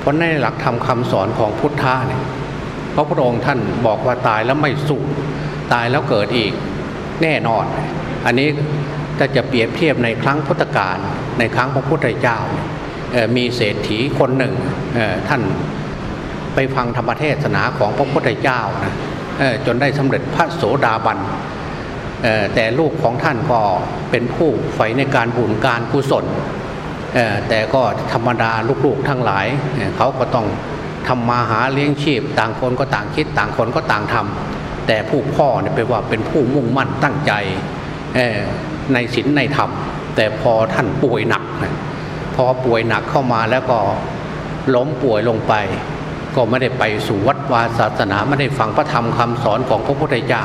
เพราะในหลักธรรมคาสอนของพุทธะเนี่ย พระพุทธองค์ท่านบอกว่าตายแล้วไม่สูญตายแล้วเกิดอีกแน่นอน อันนี้ถ้าจะเปรียบเทียบในครั้งพุทธกาลในครั้งพระพุทธเจ้า มีเศรษฐีคนหนึ่งท่านไปฟังธรรมเทศนาของพระพุทธเจ้านะจนได้สำเร็จพระโสดาบันแต่ลูกของท่านก็เป็นผู้ใฝ่ในการบุญการกุศลแต่ก็ธรรมดาลูกๆทั้งหลายเขาก็ต้อง ทำมาหาเลี้ยงชีพ ต่างคนก็ต่างคิดต่างคนก็ต่างทำแต่ผู้พ่อเนี่ยเป็นว่าเป็นผู้มุ่งมั่นตั้งใจในศีลในธรรมแต่พอท่านป่วยหนักนะพอป่วยหนักเข้ามาแล้วก็ล้มป่วยลงไป ก็ไม่ได้ไปสู่วัดวาศาสนาไม่ได้ฟังพระธรรมคำสอนของพระพุทธเจ้า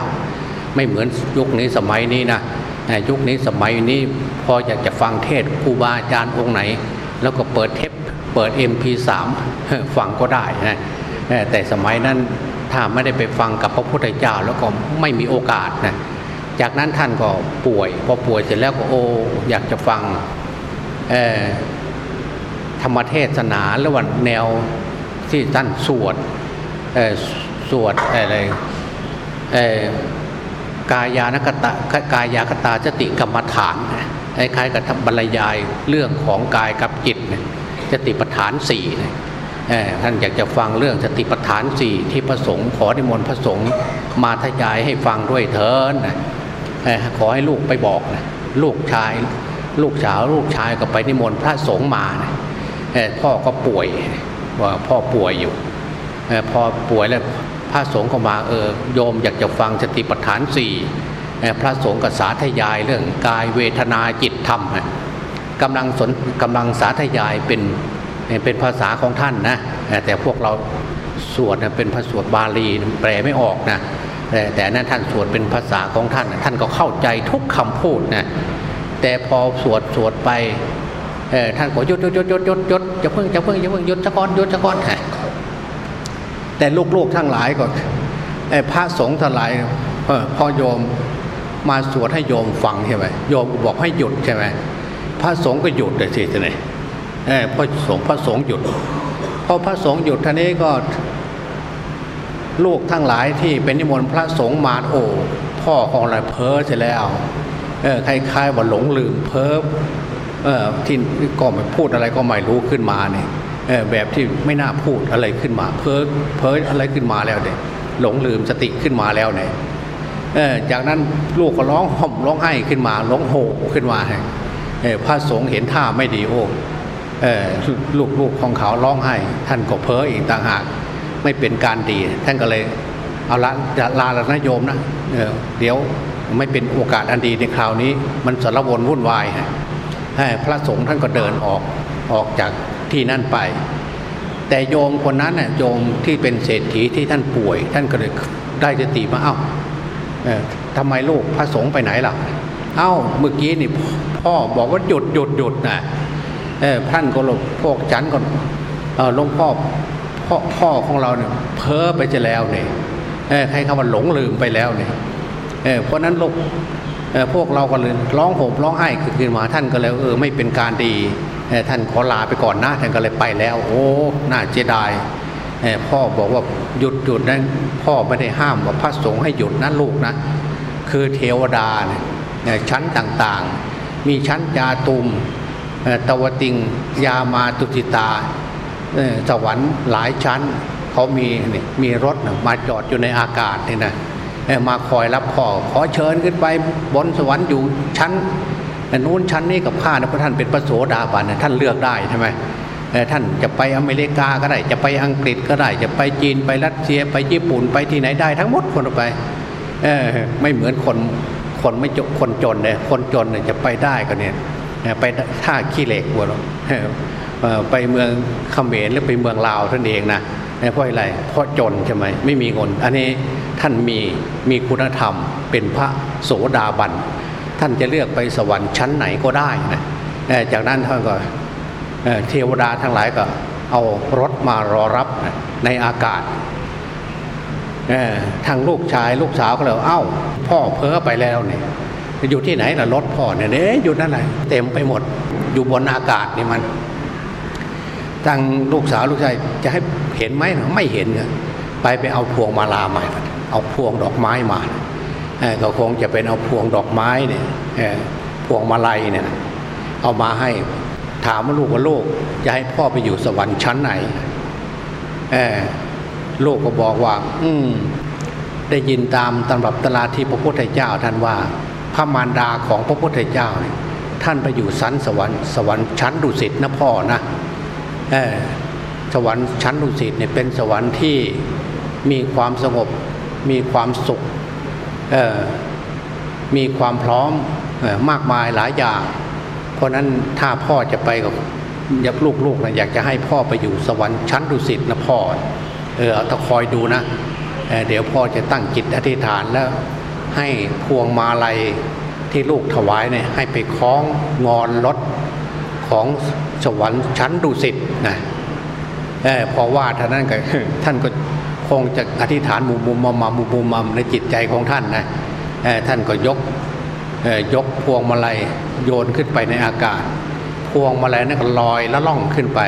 ไม่เหมือนยุคนี้สมัยนี้นะยุคนี้สมัยนี้พออยากจะฟังเทศครูบาอาจารย์องค์ไหน แล้วก็เปิดเท เปิด MP3 ฟังก็ได้นะแต่สมัยนั้นถ้าไม่ได้ไปฟังกับพระพุทธเจ้าแล้วก็ไม่มีโอกาสนะจากนั้นท่านก็ป่วยพอป่วยเสร็จแล้วก็โอ้อยากจะฟังธรรมเทศนาแล้ววันแนวที่ท่านสวดสวดอะไรกายานกตากายากตาจติกรรมฐานคล้ายๆกับบรรยายเรื่องของกายกับจิต จติปฐานสี่ท่านอยากจะฟังเรื่องสติปัฏฐานสี่ที่พระสงฆ์ขอนิมนต์พระสงฆ์มาทยายให้ฟังด้วยเถินขอให้ลูกไปบอกนะลูกชาย ลูกสาวลูกชายก็ไปนิมนต์พระสงฆ์มานะพ่อก็ป่วยว่าพ่อป่วยอยู่พอป่วยแล้วพระสงฆ์ก็มาเออโยมอยากจะฟังสติปัฏฐานสี่พระสงฆ์ก็สาธยายเรื่องกายเวทนาจิตธรรม กำลังสนกำลังสาธยายเป็นเป็นภาษาของท่านนะแต่พวกเราสวดเป็นภาษาบาลีแปลไม่ออกนะแต่นั้นท่านสวดเป็นภาษาของท่าน ท่านก็เข้าใจทุกคำพูดนะแต่พอสวดสวดไปท่านก็ยดยดยดยดยดยดจะเพิ่งจะเพิ่งจะเพิ่งยดจะก้อนยดจะก้อนแต่ลูกๆทั้งหลายก็พระสงฆ์ทั้งหลายพอโยมมาสวดให้โยมฟังใช่ไหมโยมบอกให้หยุดใช่ไหม ระสงฆ์ก็หยุดเลยสิท่านไหนพระสงฆ์พระสงฆ์หยุดพอพระสงฆ์หยุดท่านนี้ก็ ลูกทั้งหลายที่เป็นนิมนต์พระสงฆ์มาโอ้พ่อของอะไรเพ้อเสร็จแล้วเออคล้ายๆว่าหลงลืมเพ้อเออที่ก็ไม่พูดอะไรก็ไม่รู้ขึ้นมาเนี่ยเออแบบที่ไม่น่าพูดอะไรขึ้นมา เพ้อเพ้ออะไรขึ้นมาแล้วเนี่ยหลงลืมสติขึ้นมาแล้วเนี่ยเออจากนั้นลูกก็ร้องห่มร้องไห้ขึ้นมาร้องโห่ขึ้นมาเออ พระสงฆ์เห็นท่าไม่ดีโอ้ลูกๆของเขาร้องไห้ท่านก็เพ้ออีกต่างหากไม่เป็นการดี ท่านก็เลยเอาละลาละนะโยมนะเเดี๋ยวไม่เป็นโอกาสอันดีในคราวนี้ มันสารวนวุ่นวายฮะพระสงฆ์ท่านก็เดินออกออกจากที่นั่นไป แต่โยมคนนั้นน่ยโยมที่เป็นเศรษฐีที่ท่านป่วย ท่านก็เลยได้สติมาเอา้าทำไมลูกพระสงฆ์ไปไหนล่ะ เอา้าเมื่อกี้นี่พ่อบอกว่าหยุดหยุดหยุดนะท่านก็หลบพวกฉันก็หลวงพ่อพ่อพ่อของเราเนี่ยเพ้อไปจะแล้วเนี่ยใครคำว่าหลงลืมไปแล้วเนี่ยเพราะนั้นลูกพวกเราก็เลยร้องโหมร้องไห้ขึ้นมาท่านก็เลยเออไม่เป็นการดีท่านขอลาไปก่อนนะท่านก็เลยไปแล้ว โอ้น่าเจดายพ่อบอกว่าหยุดหยุดนั้นพ่อไม่ได้ห้ามว่าพระสงฆ์ให้หยุดนะลูกนะคือเทวดาเนี่ย ชั้นต่างๆ มีชั้นยาตุมตวติงยามาตุติตาสวรรค์หลายชั้นเขามีมีรถมาจอดอยู่ในอากาศนี่นะมาคอยรับพ่อขอเชิญขึ้นไปบนสวรรค์อยู่ชั้นนู้นชั้นนี้กับข้านะพระท่านเป็นพระโสดาบันท่านเลือกได้ใช่ไหมท่านจะไปอเมริกาก็ได้ จะไปอังกฤษก็ได้ จะไปจีนไปรัสเซียไปญี่ปุ่นไปที่ไหนได้ทั้งหมดคนไปไม่เหมือนคน คนไม่จคนจนเนี่ยคนจนเนี่ยจะไปได้ก็เนี่ยไปท่าขี้เหล็กวัวไปเมืองเขมรหรือไปเมืองลาวท่านเองนะเพราะอะไรเพราะจนใช่ไหมไม่มีเงินอันนี้ท่านมีมีคุณธรรมเป็นพระโสดาบันท่านจะเลือกไปสวรรค์ชั้นไหนก็ได้นะจากนั้นท่านก็เทวดาทั้งหลายก็เอารถมารอรับในอากาศ ทางลูกชายลูกสาวก็เลยเอ้า พ่อเพ้อไปแล้วเนี่ยอยู่ที่ไหนล่ะรถพ่อเนี่ยเนี่ยอยู่นั่นแหละเต็มไปหมดอยู่บนอากาศนี่มันทางลูกสาวลูกชายจะให้เห็นไหมไม่เห็นไปไปเอาพวงมาลาใหม่เอาพวงดอกไม้มาก็คงจะเป็นเอาพวงดอกไม้เนี่ยพวงมาลัยเนี่ยเอามาให้ถามลูกว่าลูกจะให้พ่อไปอยู่สวรรค์ชั้นไหนเออ ลูกก็บอกว่า อืมได้ยินตามตำรับตลาที่พระพุทธเจ้าท่านว่า พระมารดาของพระพุทธเจ้าเนี่ยท่านไปอยู่สันสวรรค์สวรรค์ชั้นดุสิตนะพ่อนะเออสวรรค์ชั้นดุสิตเนี่ยเป็นสวรรค์ที่มีความสงบมีความสุขเออมีความพร้อมออมากมายหลายอย่าง เพราะนั้นถ้าพ่อจะไปกับยากลูกๆนะอยากจะให้พ่อไปอยู่สวรรค์ชั้นดุสิตนะพ่อ เออต้องคอยดูนะเเดี๋ยวพ่อจะตั้งจิตอธิษฐานแล้ว ให้พวงมาลัยที่ลูกถวายเนี่ยให้ไปคล้องงอนรถของสวรรค์ชั้นดุสิตนะเออพอว่าท่านนั้นก็ท่านก็คงจะอธิษฐานมุมมุมมามุมมุมมในจิตใจของท่านนะท่านก็ยกยกพวงมาลัยโยนขึ้นไปในอากาศ พวงมาลัยนั่นก็ลอยแล้วล่องขึ้นไป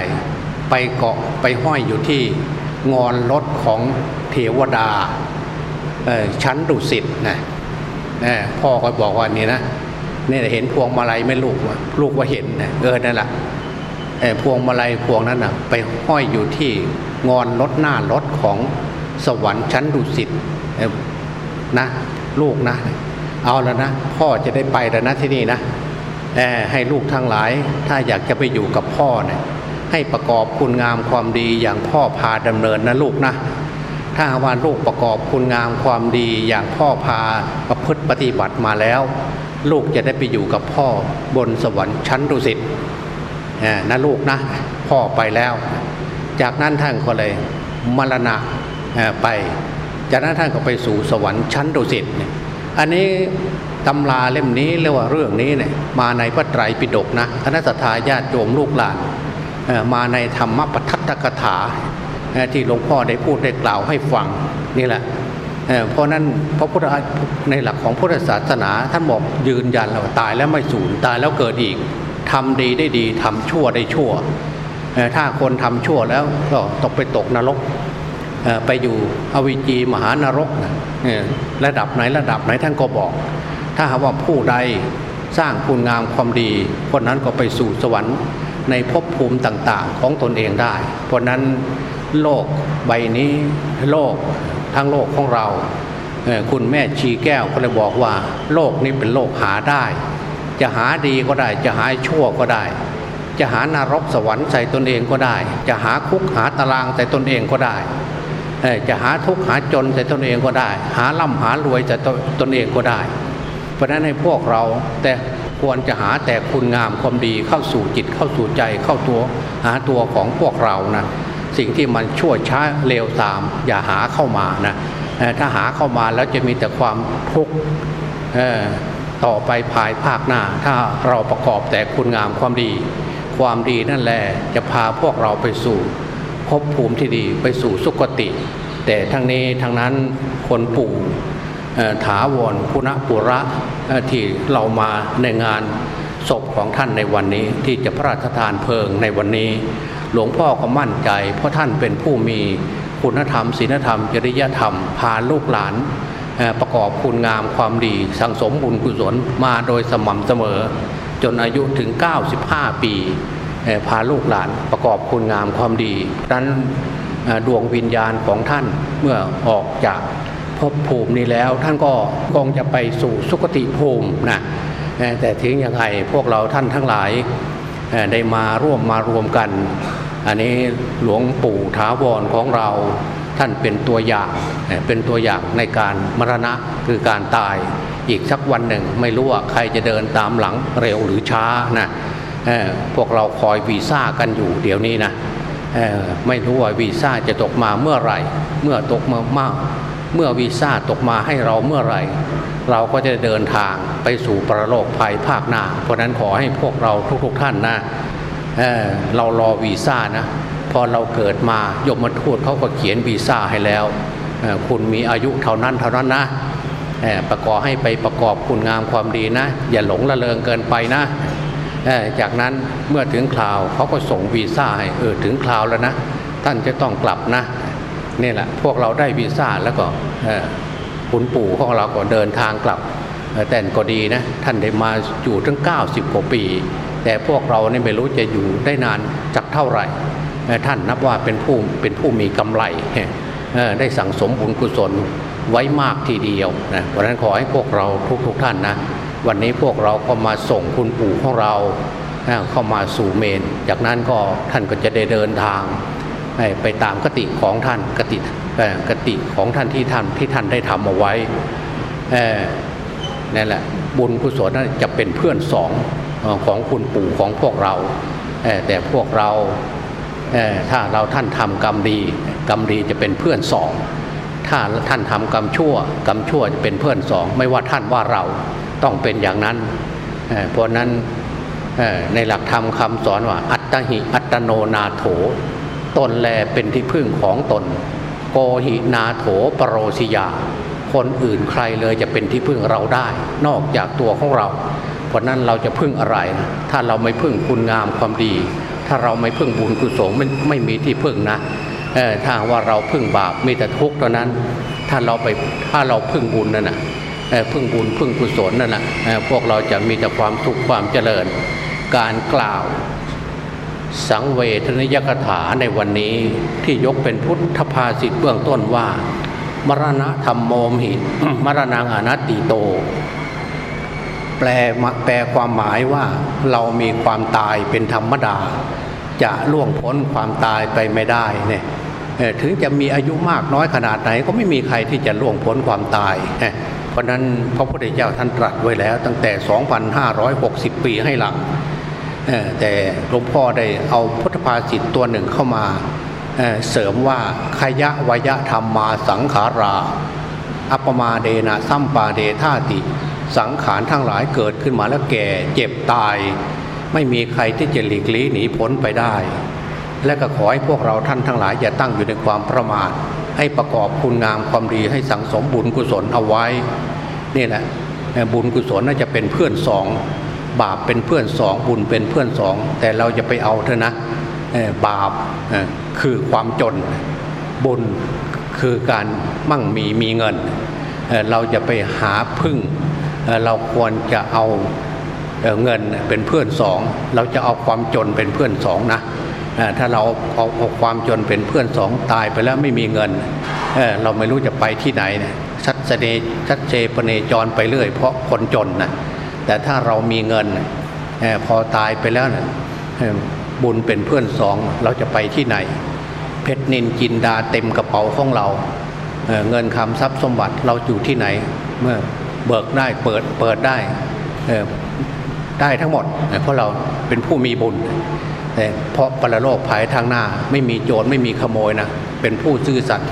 ไปเกาะไปห้อยอยู่ที่ งอนรถของเทวดาชั้นดุสิตนะพ่อก็บอกว่านี่นะนี่เห็นพวงมาลัยไม่ลูกลูกว่าเห็นนะเออนั่นแหละพวงมาลัยพวงนั้นนะไปห้อยอยู่ที่งอนรถหน้ารถของสวรรค์ชั้นดุสิตนะลูกนะ เอาแล้วนะพ่อจะได้ไปแล้วนะที่นี่นะให้ลูกทั้งหลายถ้าอยากจะไปอยู่กับพ่อเนะี่ย ให้ประกอบคุณงามความดีอย่างพ่อพาดำเนินนะลูกนะถ้าว่าลูกประกอบคุณงามความดีอย่างพ่อพาประพฤติปฏิบัติมาแล้ว ลูกจะได้ไปอยู่กับพ่อบนสวรรค์ชั้นดุสิตนะลูกนะพ่อไปแล้ว จากนั้นท่านก็เลยมรณะไป จากนั้นท่านก็ไปสู่สวรรค์ชั้นดุสิตอันนี้ตำราเล่มนี้เรียกว่าเรื่องนี้เนี่ยมาในพระไตรปิฎกนะคณะสัตยาญาติโยมลูกหลาน มาในธรรมปทัตกถาที่หลวงพ่อได้พูดได้กล่าวให้ฟังนี่แหละเพราะนั้นพระพุทธในหลักของพุทธศาสนาท่านบอกยืนยันว่าตายแล้วไม่สูญตายแล้วเกิดอีกทำดีได้ดีทำชั่วได้ชั่ว ถ้าคนทำชั่วแล้วก็ตกไปตกนรกไปอยู่อวิจีมหานรกระดับไหนระดับไหนท่านก็บอก ถ้าหากว่าผู้ใดสร้างคุณงามความดี คนนั้นก็ไปสู่สวรรค์ ในภพภูมิต่างๆ ของตนเองได้ เพราะนั้นโลกใบนี้โลกทั้งโลกของเรา คุณแม่ชีแก้วก็เลยบอกว่า โลกนี้เป็นโลกหาได้ จะหาดีก็ได้ จะหาชั่วก็ได้ จะหานรกสวรรค์ใส่ตนเองก็ได้ จะหาคุกหาตารางใส่ตนเองก็ได้จะหาทุกข์หาจนใส่ตนเองก็ได้ หาล่ำหารวยใส่ตนเองก็ได้ เพราะนั้นให้พวกเราแต่ ควรจะหาแต่คุณงามความดีเข้าสู่จิตเข้าสู่ใจเข้าตัวหาตัวของพวกเรานะสิ่งที่มันชั่วช้าเลวตาม อย่าหาเข้ามานะถ้าหาเข้ามาแล้วจะมีแต่ความทุกข์ต่อไปภายภาคหน้า ถ้าเราประกอบแต่คุณงามความดี ความดีนั่นแหละจะพาพวกเราไปสู่ภพภูมิที่ดีไปสู่สุคติ แต่ทั้งนี้ทั้งนั้นคนปู่ ถาวรคุณปุระที่เรามาในงานศพของท่านในวันนี้ที่จะพระราชทานเพลิงในวันนี้ หลวงพ่อก็มั่นใจ เพราะท่านเป็นผู้มีคุณธรรมศีลธรรม จริยธรรม พาลูกหลาน ประกอบคุณงามความดี สังสมบุญกุศลมาโดยสม่ำเสมอ จนอายุถึง 95 ปี พาลูกหลานประกอบคุณงามความดีดังนั้นดวงวิญญาณของท่านเมื่อออกจาก ภพภูมินี้แล้ว ท่านก็คงจะไปสู่สุคติภูมินะแต่ถึงยังไงพวกเราท่านทั้งหลายได้มาร่วมมารวมกัน อันนี้หลวงปู่ถาวรของเราท่านเป็นตัวอย่างเป็นตัวอย่างในการมรณะคือการตายอีกสักวันหนึ่ง ไม่รู้ว่าใครจะเดินตามหลังเร็วหรือช้านะพวกเราคอยวีซ่ากันอยู่เดี๋ยวนี้นะไม่รู้ว่าวีซ่าจะตกมาเมื่อไหร่ เมื่อตกมามา เมื่อวีซ่าตกมาให้เราเมื่อไหร่ เราก็จะเดินทางไปสู่ประโลกภัยภาคหน้า เพราะนั้นขอให้พวกเราทุก ๆ ท่านนะเเรารอวีซ่านะพอเราเกิดมายมมาทูตเขาก็เขียนวีซ่าให้แล้ว คุณมีอายุเท่านั้นเท่านั้นนะประกอบให้ไปประกอบคุณงามความดีนะ อย่าหลงละเลงเกินไปนะจากนั้นเมื่อถึงคราวเขาก็ส่งวีซ่าให้เออถึงคราวแล้วนะ ท่านจะต้องกลับนะ นี่แหละพวกเราได้วีซ่าแล้วก็คุณปู่ของเราก็เดินทางกลับ แต่ก็ดีนะท่านได้มาอยู่ทั้ง 90 กว่าปี แต่พวกเราเนี่ยไม่รู้จะอยู่ได้นานจักเท่าไหร่ ท่านนับว่าเป็นผู้เป็นผู้มีกำไรได้สั่งสมบุญกุศลไว้มากทีเดียวนะเพราะนั้นขอให้พวกเราทุกๆทท่านนะวันนี้พวกเราก็มาส่งคุณปู่ของเราเข้ามาสู่เมน จากนั้นก็ท่านก็จะได้เดินทาง ไปตามกติของท่านกติกติของท่านที่ท่านที่ท่านได้ทำเอาไว้นั่นแหละบุญกุศลนั้นจะเป็นเพื่อนสองของคุณปู่ของพวกเรา แต่พวกเราถ้าเราท่านทำกรรมดี กรรมดีจะเป็นเพื่อนสอง ถ้าท่านทำกรรมชั่ว กรรมชั่วจะเป็นเพื่อนสอง ไม่ว่าท่านว่าเราต้องเป็นอย่างนั้น เพราะนั้นในหลักธรรมคำสอนว่า อัตตหิอัตโนนาโถ ตนแลเป็นที่พึ่งของตน โกหินาโถปรโรสิยา คนอื่นใครเลยจะเป็นที่พึ่งเราได้ นอกจากตัวของเรา เพราะนั้นเราจะพึ่งอะไร ถ้าเราไม่พึ่งคุณงามความดี ถ้าเราไม่พึ่งบุญกุศลไม่ไม่มีที่พึ่งนะถ้าว่าเราพึ่งบาปมีแต่ทุกข์เท่านั้น ถ้าเราไปถ้าเราพึ่งบุญนั่นนะพึ่งบุญพึ่งกุศลนั่นแหละพวกเราจะมีแต่ความสุขความเจริญ การกล่าว สังเวทนิยกถาในวันนี้ที่ยกเป็นพุทธภาษิตเบื้องต้นว่า มรณะธรรมโมหิมรณังอนัตติโต แปลแปลความหมายว่าเรามีความตายเป็นธรรมดา จะล่วงพ้นความตายไปไม่ได้เนี่ยถึงจะมีอายุมากน้อยขนาดไหนก็ไม่มีใครที่จะล่วงพ้นความตาย เพราะนั้นพระพุทธเจ้าท่านตรัสไว้แล้วตั้งแต่ 2,560 ปีให้หลัง แต่หลวงพ่อได้เอาพุทธภาษิตตัวหนึ่งเข้ามาเเสริมว่าขยะวยะธรรมมาสังขารา อัปมาเดนะซัมปาเดธาติ สังขารทั้งหลายเกิดขึ้นมาแล้วแก่เจ็บตาย ไม่มีใครที่จะหลีกลี่หนีพ้นไปได้ และก็ขอให้พวกเราท่านทั้งหลายอย่าตั้งอยู่ในความประมาทให้ประกอบคุณงามความดีให้สังสมบุญกุศลเอาไว้ นี่แหละบุญกุศลน่าจะเป็นเพื่อนสอง บาปเป็นเพื่อนสองบุญเป็นเพื่อนสอง แต่เราจะไปเอาเถอะนะบาปคือความจน บุญคือการมั่งมีมีเงิน เราจะไปหาพึ่ง เราควรจะเอาเงินเป็นเพื่อนสอง เราจะเอาความจนเป็นเพื่อนสองนะถ้าเราเอาเอาความจนเป็นเพื่อนสองตายไปแล้วไม่มีเงินเเราไม่รู้จะไปที่ไหนนะชัดเจนชัดเจปเนจรไปเรื่อยเพราะคนจนนะ แต่ถ้าเรามีเงินพอตายไปแล้วนะบุญเป็นเพื่อนสองเราจะไปที่ไหน เพชรนินจินดาเต็มกระเป๋าของเราเเงินคำทรัพย์สมบัติเราอยู่ที่ไหน เมื่อเบิกได้เปิดเปิดได้ได้ทั้งหมด เพราะเราเป็นผู้มีบุญเพราะปรโลกภายทางหน้า ไม่มีโจรไม่มีขโมยนะเป็นผู้ซื่อสัตย์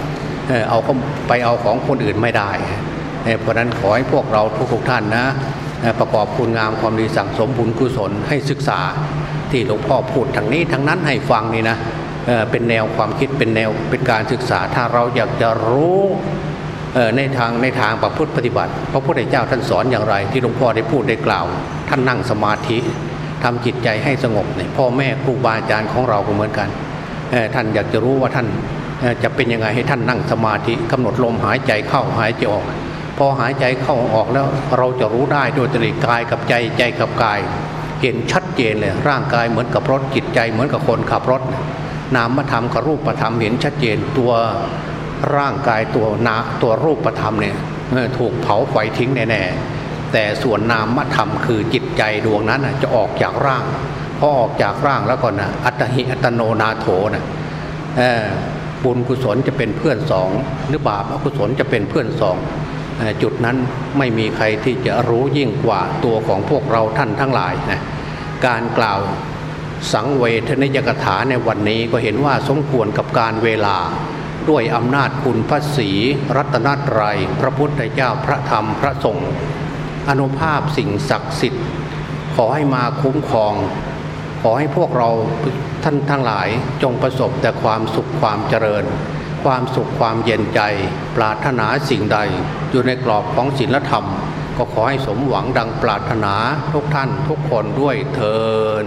เอาไปเอาของคนอื่นไม่ได้ เพราะนั้นขอให้พวกเราทุกๆท่านนะ ประกอบคุณงามความดีสั่งสมบุญกุศลให้ศึกษาที่หลวงพ่อพูดทางนี้ทางนั้นให้ฟังนี่นะเป็นแนวความคิดเป็นแนวเป็นการศึกษา ถ้าเราอยากจะรู้ในทางในทางประพฤติปฏิบัติ พระพุทธเจ้าท่านสอนอย่างไร ที่หลวงพ่อได้พูดได้กล่าว ท่านนั่งสมาธิทำจิตใจให้สงบเนี่ยพ่อแม่ครูบาอาจารย์ของเราก็เหมือนกันท่านอยากจะรู้ว่าท่านจะเป็นยังไงให้ท่านนั่งสมาธิกำหนดลมหายใจเข้าหายใจออก พอหายใจเข้าออกแล้วเราจะรู้ได้โดยตริกายกับใจใจกับกาย เห็นชัดเจนเลยร่างกายเหมือนกับรถจิตใจเหมือนกับคนขับรถ นามธรรมกับรูปธรรมเห็นชัดเจนตัวร่างกายตัวนาตัวรูปธรรมเนี่ยถูกเผาไฟทิ้งแน่แต่ส่วนนามธรรมคือจิตใจดวงนั้นจะออกจากร่างพอออกจากร่างแล้วก่อนนะอัตหิอัตโนนาโถนะบุญกุศลจะเป็นเพื่อนสอง หรือบาปอกุศลจะเป็นเพื่อนสอง จุดนั้นไม่มีใครที่จะรู้ยิ่งกว่าตัวของพวกเราท่านทั้งหลายนะการกล่าวสังเวทนิยกถาในวันนี้ก็เห็นว่าสมควรกับการเวลา ด้วยอำนาจคุณพระศีรัตนตรยัย พระพุทธเจ้าพระธรรมพระสงฆ์อนุภาพสิ่งศักดิ์สิทธิ์ ขอให้มาคุ้มครอง ขอให้พวกเราท่านทั้งหลายจงประสบแต่ความสุขความเจริญ ความสุขความเย็นใจ ปรารถนาสิ่งใด อยู่ในกรอบของศีลธรรม ก็ขอให้สมหวังดังปรารถนาทุกท่านทุกคนด้วยเทอ